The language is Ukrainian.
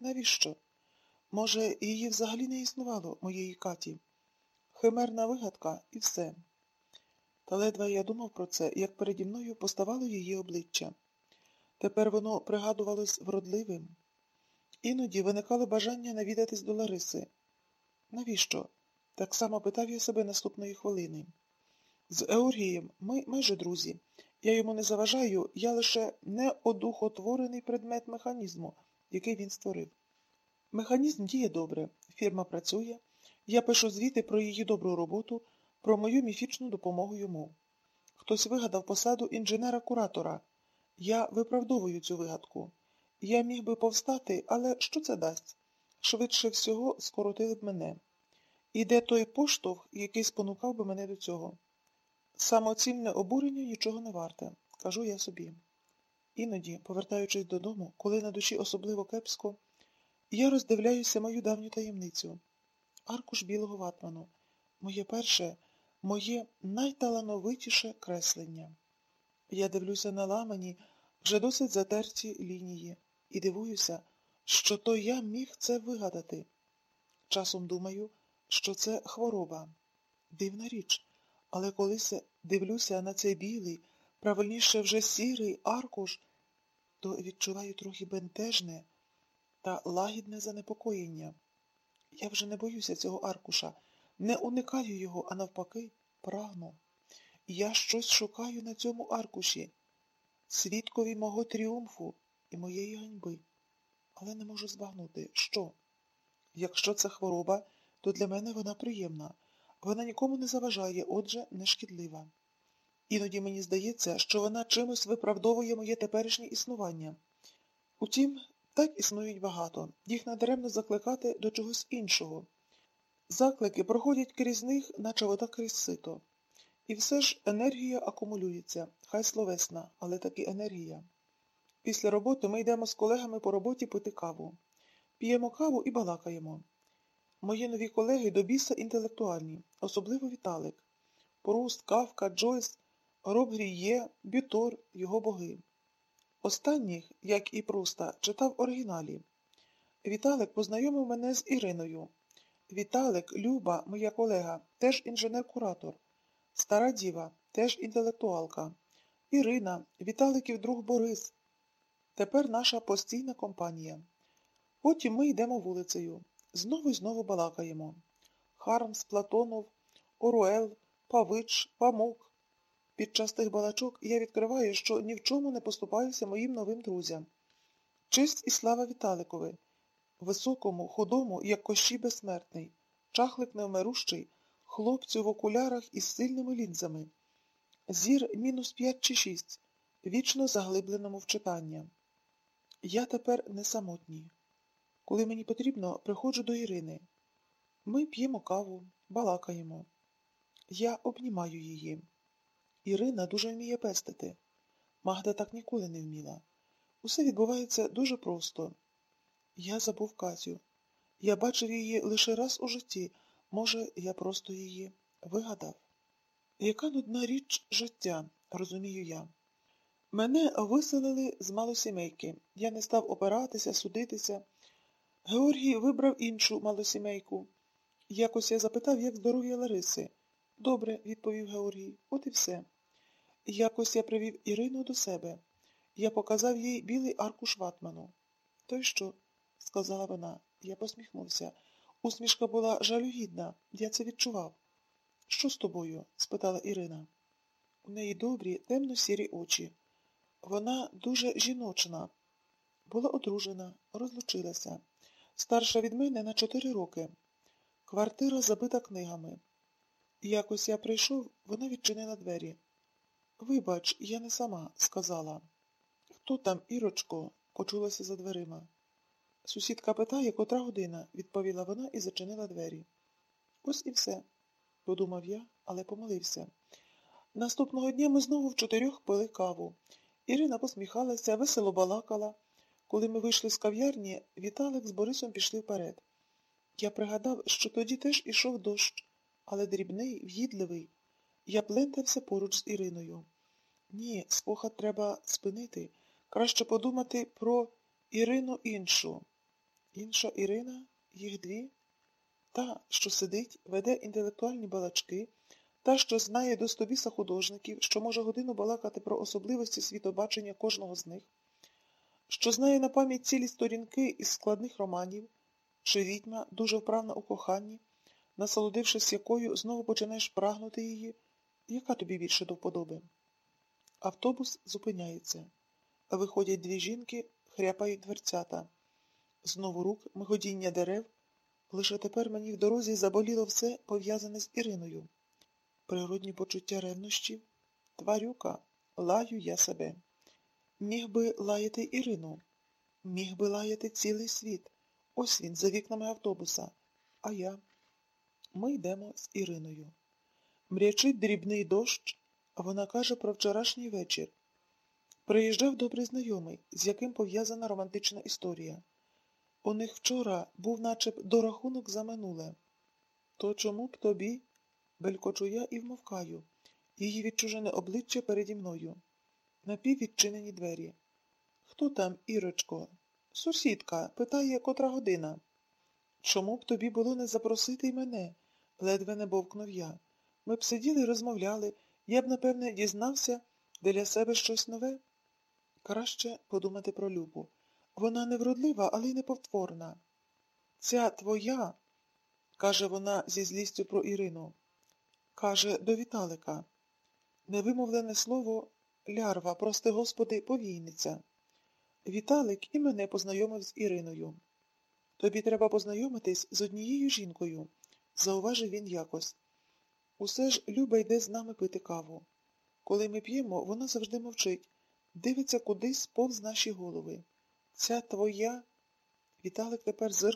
Навіщо? Може, її взагалі не існувало, моєї Каті? Химерна вигадка і все. Та ледве я думав про це, як переді мною поставало її обличчя. Тепер воно пригадувалось вродливим. Іноді виникало бажання навідатись до Лариси. Навіщо? Так само питав я себе наступної хвилини. З Еоргієм ми майже друзі. Я йому не заважаю, я лише неодухотворений предмет механізму, який він створив. Механізм діє добре, фірма працює, я пишу звіти про її добру роботу, про мою міфічну допомогу йому. Хтось вигадав посаду інженера-куратора. Я виправдовую цю вигадку. Я міг би повстати, але що це дасть? Швидше всього скоротили б мене. І де той поштовх, який спонукав би мене до цього? Самоцільне обурення нічого не варте, кажу я собі. Іноді, повертаючись додому, коли на душі особливо кепсько, я роздивляюся мою давню таємницю. Аркуш білого ватману, моє перше, моє найталановитіше креслення. Я дивлюся на ламані, вже досить затерті лінії, і дивуюся, що то я міг це вигадати. Часом думаю, що це хвороба. Дивна річ, але колись дивлюся на цей білий, правильніше вже сірий аркуш, то відчуваю трохи бентежне та лагідне занепокоєння. Я вже не боюся цього аркуша, не уникаю його, а навпаки, прагну. Я щось шукаю на цьому аркуші, свідкові мого тріумфу і моєї ганьби, але не можу збагнути, що. Якщо це хвороба, то для мене вона приємна, вона нікому не заважає, отже, не шкідлива. Іноді мені здається, що вона чимось виправдовує моє теперішнє існування. Утім, так існують багато, їх надаремно закликати до чогось іншого. Заклики проходять крізь них, наче вода крізь сито. І все ж енергія акумулюється, хай словесна, але таки енергія. Після роботи ми йдемо з колегами по роботі пити каву. П'ємо каву і балакаємо. Мої нові колеги до біса інтелектуальні, особливо Віталик. Пруст, Кавка, Джойс, Роб Гріє, Бютор, його боги. Останніх, як і Пруста, читав оригіналі. Віталик познайомив мене з Іриною. Віталик, Люба, моя колега, теж інженер-куратор. Стара діва, теж інтелектуалка. Ірина, Віталиків друг Борис. Тепер наша постійна компанія. Потім ми йдемо вулицею. Знову й знову балакаємо. Хармс, Платонов, Оруел, Павич, Памук. Під час тих балачок я відкриваю, що ні в чому не поступаюся моїм новим друзям. Честь і слава Віталикові, високому, худому, як кощі безсмертний, чахлик невмирущий, хлопцю в окулярах із сильними лінзами. Зір мінус п'ять чи шість, вічно заглибленому в читання. Я тепер не самотній. Коли мені потрібно, приходжу до Ірини. Ми п'ємо каву, балакаємо. Я обнімаю її. Ірина дуже вміє пестити. Магда так ніколи не вміла. Усе відбувається дуже просто. Я забув Катю. Я бачив її лише раз у житті. Може, я просто її вигадав. Яка нудна річ життя, розумію я. Мене виселили з малосімейки. Я не став опиратися, судитися. Георгій вибрав іншу малосімейку. Якось я запитав, як здоров'я Лариси. Добре, відповів Георгій, от і все. Якось я привів Ірину до себе. Я показав їй білий аркуш ватману. То й що? сказала вона. Я посміхнувся. Усмішка була жалюгідна, я це відчував. Що з тобою? спитала Ірина. У неї добрі, темно сірі очі. Вона дуже жіночна. Була одружена, розлучилася. Старша від мене на чотири роки. Квартира забита книгами. Якось я прийшов, вона відчинила двері. Вибач, я не сама, сказала. Хто там, Ірочко? почулося за дверима. Сусідка питає, котра година, відповіла вона і зачинила двері. Ось і все, подумав я, але помилився. Наступного дня ми знову в чотирьох пили каву. Ірина посміхалася, весело балакала. Коли ми вийшли з кав'ярні, Віталик з Борисом пішли вперед. Я пригадав, що тоді теж ішов дощ, але дрібний, в'їдливий. Я плентався поруч з Іриною. Ні, спогад треба спинити. Краще подумати про Ірину іншу. Інша Ірина, їх дві, та, що сидить, веде інтелектуальні балачки, та, що знає до стобіса художників, що може годину балакати про особливості світобачення кожного з них, що знає на пам'ять цілі сторінки із складних романів, чи відьма дуже вправна у коханні, насолодившись якою, знову починаєш прагнути її, яка тобі більше до вподоби. Автобус зупиняється. Виходять дві жінки, хряпають дверцята. Знову рук, мигодіння дерев. Лише тепер мені в дорозі заболіло все пов'язане з Іриною. Природні почуття ревнощів. Тварюка, лаю я себе. Міг би лаяти Ірину, міг би лаяти цілий світ. Ось він за вікнами автобуса. А я. Ми йдемо з Іриною. Мрячить дрібний дощ, а вона каже про вчорашній вечір. Приїжджав добрий знайомий, з яким пов'язана романтична історія. У них вчора був наче б дорахунок за минуле. То чому б тобі? Белькочу я і вмовкаю. Її відчужене обличчя переді мною. Напіввідчинені двері. Хто там, Ірочко? Сусідка, питає, котра година. Чому б тобі було не запросити й мене? ледве не бовкнув я. Ми б сиділи і розмовляли, я б, напевне, дізнався для себе щось нове. Краще подумати про Любу. Вона невродлива, але й неповтворна. Ця твоя, каже вона зі злістю про Ірину, каже до Віталика. Невимовлене слово лярва, прости господи, повійниця. Віталик і мене познайомив з Іриною. Тобі треба познайомитись з однією жінкою, зауважив він якось. Усе ж Люба йде з нами пити каву. Коли ми п'ємо, вона завжди мовчить, дивиться кудись повз наші голови. Ця твоя. Віталик тепер зирк